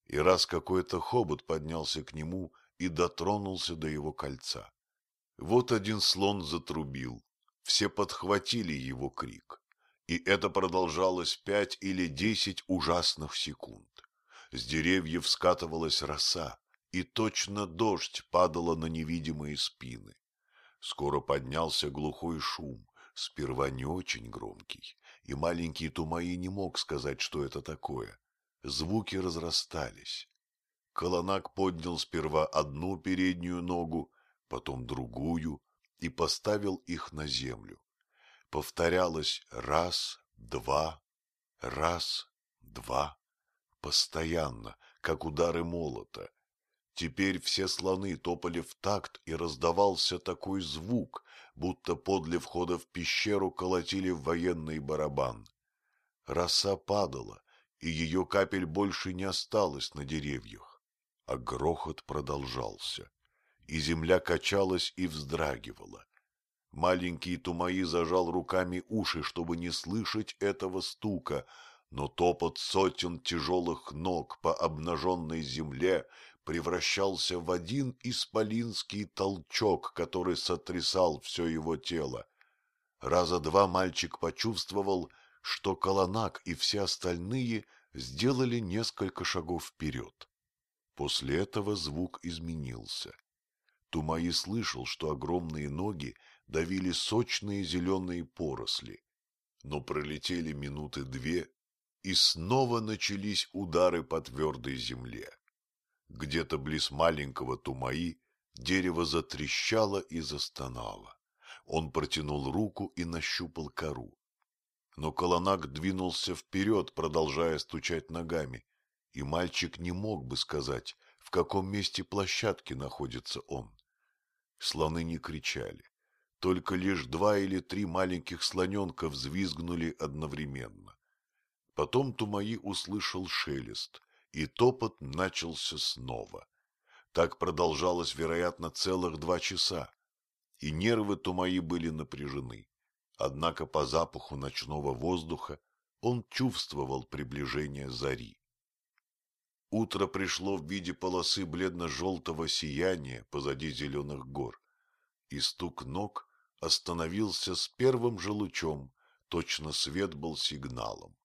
И раз какой-то хобот поднялся к нему и дотронулся до его кольца. Вот один слон затрубил, все подхватили его крик, и это продолжалось пять или десять ужасных секунд. С деревьев скатывалась роса, и точно дождь падала на невидимые спины. Скоро поднялся глухой шум, сперва не очень громкий, и маленький Тумаи не мог сказать, что это такое. Звуки разрастались. Колонак поднял сперва одну переднюю ногу, потом другую и поставил их на землю. Повторялось раз, два, раз, два, постоянно, как удары молота. Теперь все слоны топали в такт, и раздавался такой звук, будто подле входа в пещеру колотили в военный барабан. Роса падала, и ее капель больше не осталось на деревьях. А грохот продолжался, и земля качалась и вздрагивала. Маленький Тумаи зажал руками уши, чтобы не слышать этого стука, но топот сотен тяжелых ног по обнаженной земле превращался в один исполинский толчок, который сотрясал все его тело. Раза два мальчик почувствовал, что Колонак и все остальные сделали несколько шагов вперед. После этого звук изменился. Тумаи слышал, что огромные ноги давили сочные зеленые поросли. Но пролетели минуты две, и снова начались удары по твердой земле. Где-то близ маленького Тумаи дерево затрещало и застонало. Он протянул руку и нащупал кору. Но Колонак двинулся вперед, продолжая стучать ногами, и мальчик не мог бы сказать, в каком месте площадки находится он. Слоны не кричали, только лишь два или три маленьких слоненка взвизгнули одновременно. Потом Тумаи услышал шелест, и топот начался снова. Так продолжалось, вероятно, целых два часа, и нервы Тумаи были напряжены. Однако по запаху ночного воздуха он чувствовал приближение зари. Утро пришло в виде полосы бледно-желтого сияния позади зеленых гор, и стук ног остановился с первым же лучом, точно свет был сигналом.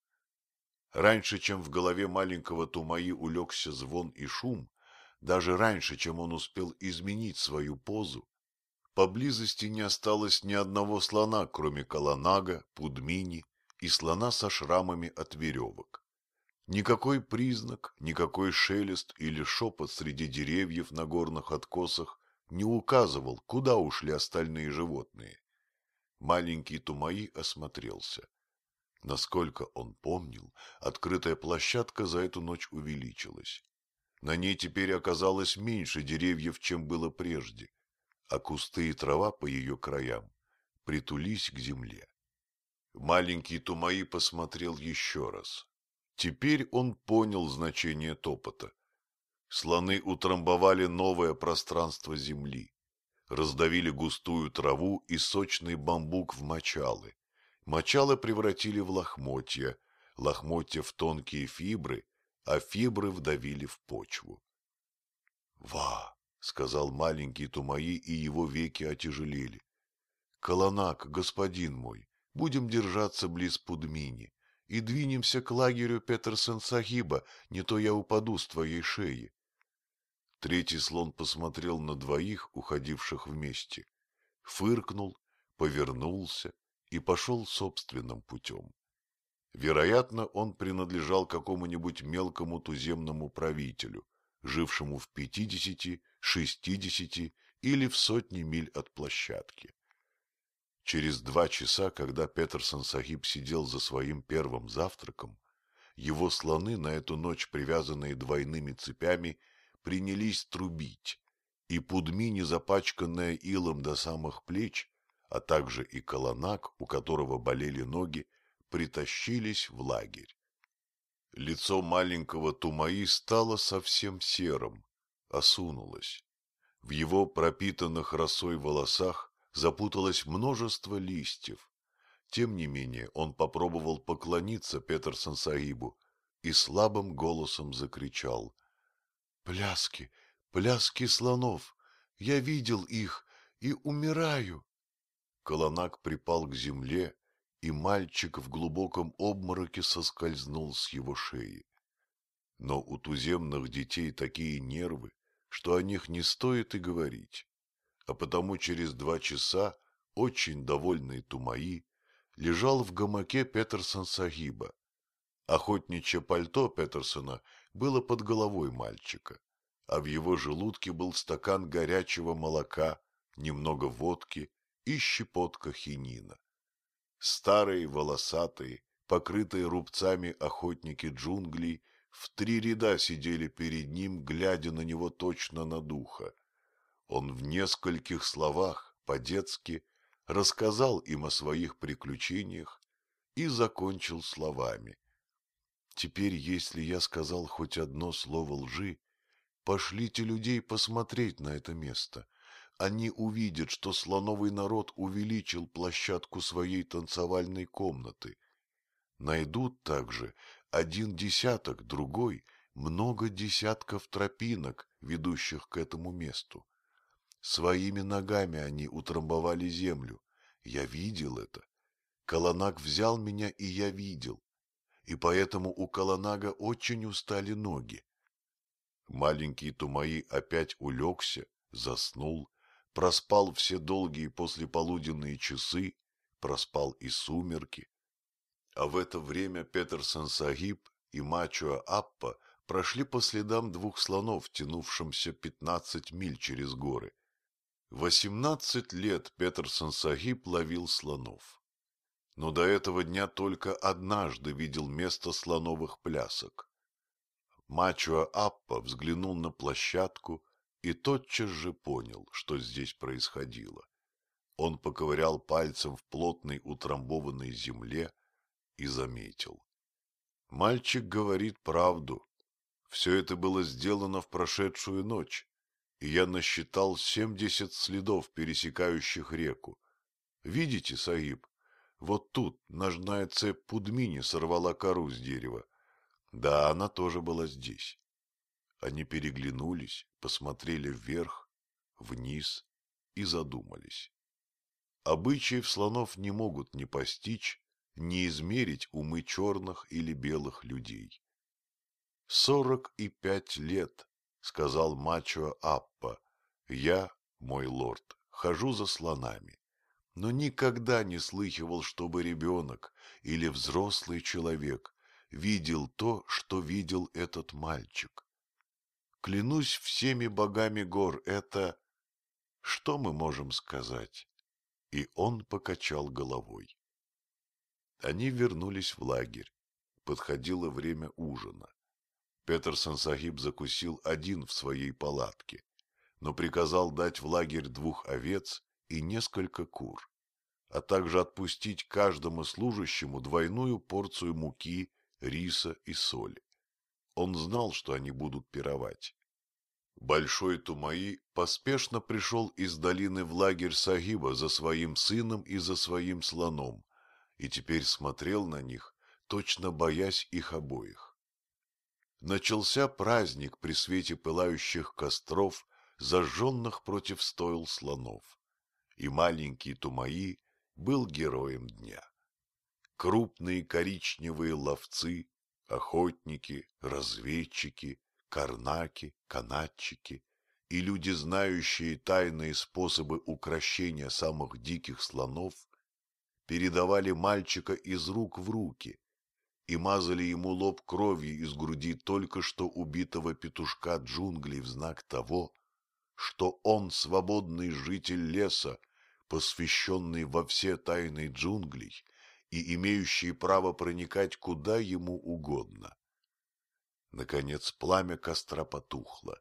Раньше, чем в голове маленького Тумаи улегся звон и шум, даже раньше, чем он успел изменить свою позу, поблизости не осталось ни одного слона, кроме Каланага, Пудмини и слона со шрамами от веревок. Никакой признак, никакой шелест или шепот среди деревьев на горных откосах не указывал, куда ушли остальные животные. Маленький Тумаи осмотрелся. Насколько он помнил, открытая площадка за эту ночь увеличилась. На ней теперь оказалось меньше деревьев, чем было прежде, а кусты и трава по ее краям притулись к земле. Маленький Тумаи посмотрел еще раз. Теперь он понял значение топота. Слоны утрамбовали новое пространство земли, раздавили густую траву и сочный бамбук в мочалы. Мочалы превратили в лохмотья, лохмотья в тонкие фибры, а фибры вдавили в почву. «Ва!» — сказал маленький Тумаи, и его веки отяжелели. «Колонак, господин мой, будем держаться близ Пудмини и двинемся к лагерю Петерсен-Сахиба, не то я упаду с твоей шеи». Третий слон посмотрел на двоих, уходивших вместе, фыркнул, повернулся и пошел собственным путем. Вероятно, он принадлежал какому-нибудь мелкому туземному правителю, жившему в пятидесяти, шестидесяти или в сотне миль от площадки. Через два часа, когда Петерсон Сахиб сидел за своим первым завтраком, его слоны, на эту ночь привязанные двойными цепями, принялись трубить, и Пудми, запачканная илом до самых плеч, а также и Колонак, у которого болели ноги, притащились в лагерь. Лицо маленького Тумаи стало совсем серым, осунулось. В его пропитанных росой волосах запуталось множество листьев. Тем не менее он попробовал поклониться Петерсон Саибу и слабым голосом закричал. «Пляски, пляски слонов! Я видел их и умираю!» Колонак припал к земле, и мальчик в глубоком обмороке соскользнул с его шеи. Но у туземных детей такие нервы, что о них не стоит и говорить. А потому через два часа, очень довольный Тумаи, лежал в гамаке Петерсон Сагиба. Охотничье пальто Петерсона было под головой мальчика, а в его желудке был стакан горячего молока, немного водки и щепотка хинина. Старые, волосатые, покрытые рубцами охотники джунглей в три ряда сидели перед ним, глядя на него точно на духа. Он в нескольких словах, по-детски, рассказал им о своих приключениях и закончил словами. «Теперь, если я сказал хоть одно слово лжи, пошлите людей посмотреть на это место они увидят, что слоновый народ увеличил площадку своей танцевальной комнаты. Найдут также один десяток, другой — много десятков тропинок, ведущих к этому месту. Своими ногами они утрамбовали землю. Я видел это. Колонак взял меня, и я видел. И поэтому у Колонага очень устали ноги. Маленький Тумаи опять улегся, заснул, проспал все долгие послеполуденные часы, проспал и сумерки. А в это время Петерсон Сагиб и Мачуа Аппа прошли по следам двух слонов, тянувшимся пятнадцать миль через горы. Восемнадцать лет Петерсон Сагиб ловил слонов. Но до этого дня только однажды видел место слоновых плясок. Мачо Аппа взглянул на площадку и тотчас же понял, что здесь происходило. Он поковырял пальцем в плотной утрамбованной земле и заметил. Мальчик говорит правду. Все это было сделано в прошедшую ночь, и я насчитал семьдесят следов, пересекающих реку. Видите, Саиб, вот тут ножная цепь Пудмини сорвала кору с дерева. Да, она тоже была здесь. Они переглянулись, посмотрели вверх, вниз и задумались. Обычаев слонов не могут ни постичь, ни измерить умы черных или белых людей. «Сорок и пять лет», — сказал мачо Аппа, — «я, мой лорд, хожу за слонами, но никогда не слыхивал, чтобы ребенок или взрослый человек видел то, что видел этот мальчик. Клянусь всеми богами гор, это... Что мы можем сказать? И он покачал головой. Они вернулись в лагерь. Подходило время ужина. Петерсон Сахиб закусил один в своей палатке, но приказал дать в лагерь двух овец и несколько кур, а также отпустить каждому служащему двойную порцию муки, риса и соли. Он знал, что они будут пировать. Большой Тумаи поспешно пришел из долины в лагерь Сагиба за своим сыном и за своим слоном, и теперь смотрел на них, точно боясь их обоих. Начался праздник при свете пылающих костров, зажженных против стойл слонов, и маленький Тумаи был героем дня. Крупные коричневые ловцы, охотники, разведчики, карнаки, канатчики и люди, знающие тайные способы укрощения самых диких слонов, передавали мальчика из рук в руки и мазали ему лоб кровью из груди только что убитого петушка джунглей в знак того, что он свободный житель леса, посвященный во все тайны джунглей и имеющий право проникать куда ему угодно. Наконец пламя костра потухло,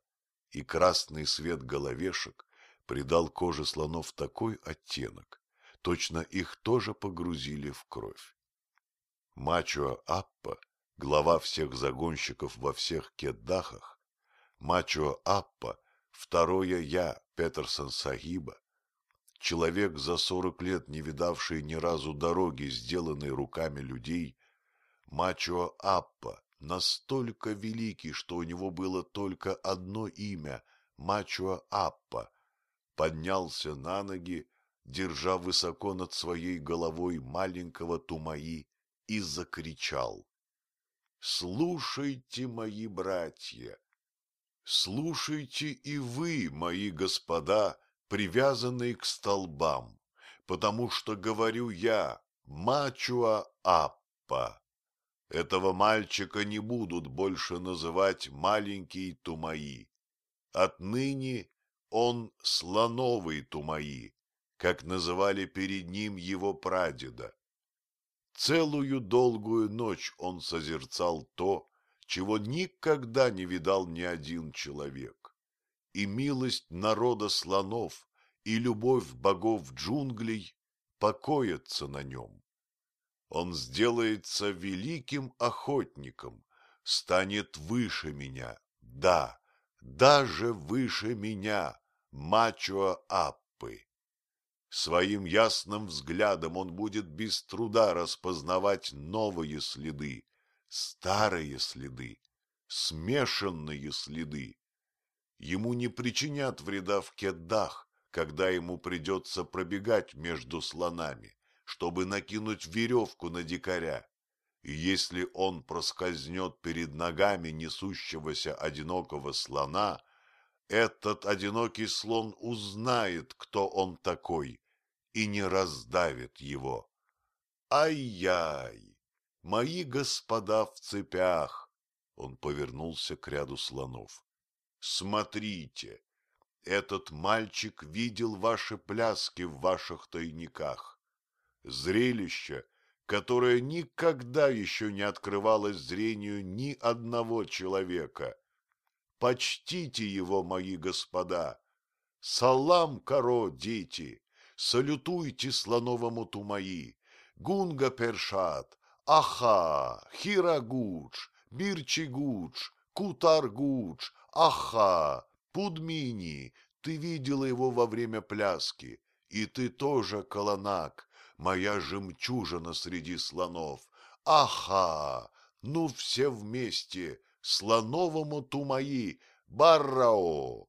и красный свет головешек придал коже слонов такой оттенок, точно их тоже погрузили в кровь. Мачо Аппа, глава всех загонщиков во всех кеддахах, Мачо Аппа, второе я, Петерсон Сагиба, человек за сорок лет не видавший ни разу дороги, сделанной руками людей, Мачо Аппа, настолько великий, что у него было только одно имя – Мачуа Аппа, поднялся на ноги, держа высоко над своей головой маленького Тумаи, и закричал. «Слушайте, мои братья! Слушайте и вы, мои господа, привязанные к столбам, потому что говорю я, Мачуа Аппа. Этого мальчика не будут больше называть маленький Тумаи. Отныне он слоновый Тумаи, как называли перед ним его прадеда. Целую долгую ночь он созерцал то, чего никогда не видал ни один человек. И милость народа слонов, и любовь богов джунглей покоятся на нем. Он сделается великим охотником, станет выше меня, да, даже выше меня, Мачо Аппы. Своим ясным взглядом он будет без труда распознавать новые следы, старые следы, смешанные следы. Ему не причинят вреда в кеддах, когда ему придется пробегать между слонами чтобы накинуть веревку на дикаря. И если он проскользнет перед ногами несущегося одинокого слона, этот одинокий слон узнает, кто он такой, и не раздавит его. Ай-яй! Мои господа в цепях! Он повернулся к ряду слонов. Смотрите, этот мальчик видел ваши пляски в ваших тайниках. Зрелище, которая никогда еще не открывалась зрению ни одного человека. Почтите его, мои господа! Салам, коро, дети! Салютуйте слоновому Тумаи! Гунга Першат, Аха, Хирагудж, Бирчигудж, Кутаргудж, Аха, Пудмини, ты видела его во время пляски, и ты тоже, Каланак, моя жемчужина среди слонов. Аха, ну все вместе, слоновому Тумаи, Баррао!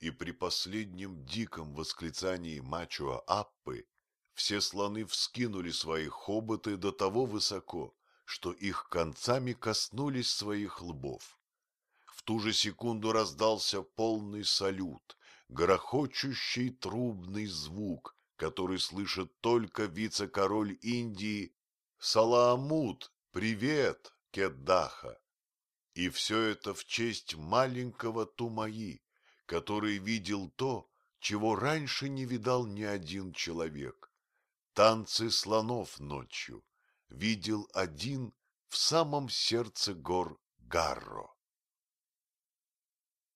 И при последнем диком восклицании Мачуа Аппы все слоны вскинули свои хоботы до того высоко, что их концами коснулись своих лбов. Ту же секунду раздался полный салют, грохочущий трубный звук, который слышит только вице-король Индии Салаамут, привет, Кеддаха. И все это в честь маленького Тумаи, который видел то, чего раньше не видал ни один человек танцы слонов ночью видел один в самом сердце гор Гарро.